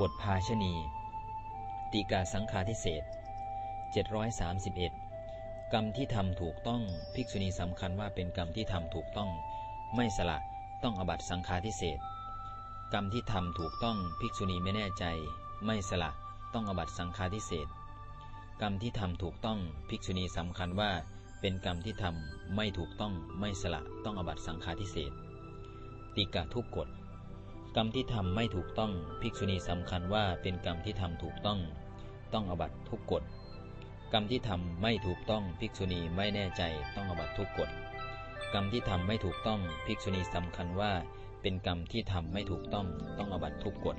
บทภาชณีติกาสังฆาทิเศษ731 กรรมที่ทำถูกต้องภิกษุณีสำคัญว่าเป็นกรรมที่ทำถูกต้อง ไม่สละต้องอบัตสังฆาทิเศษกรรมที่ทำถูกต้องภิกษุณีไม่แน่ใจ ไม่สละต้องอบัตสังฆาทิเศษกรรมที่ทำถูกต้องภิกษุณีสำคัญว่า เป็นกรรมที่ทำไม่ถูกต้องไม่สละต้องอบัตสังฆาทิเศษติกาทุกกฎ กรรมที่ทำไม่ถูกต้องภิกษุณีสำคัญว่าเป็นกรรมที่ทำถูกต้อง ต้องอบัตทุกกฎ กรรมที่ทำไม่ถูกต้องภิกษุณีไม่แน่ใจต้องอบัตทุกกฎ กรรมที่ทำไม่ถูกต้องภิกษุณีสำคัญว่า เป็นกรรมที่ทำไม่ถูกต้องต้องอบัตทุกกฎ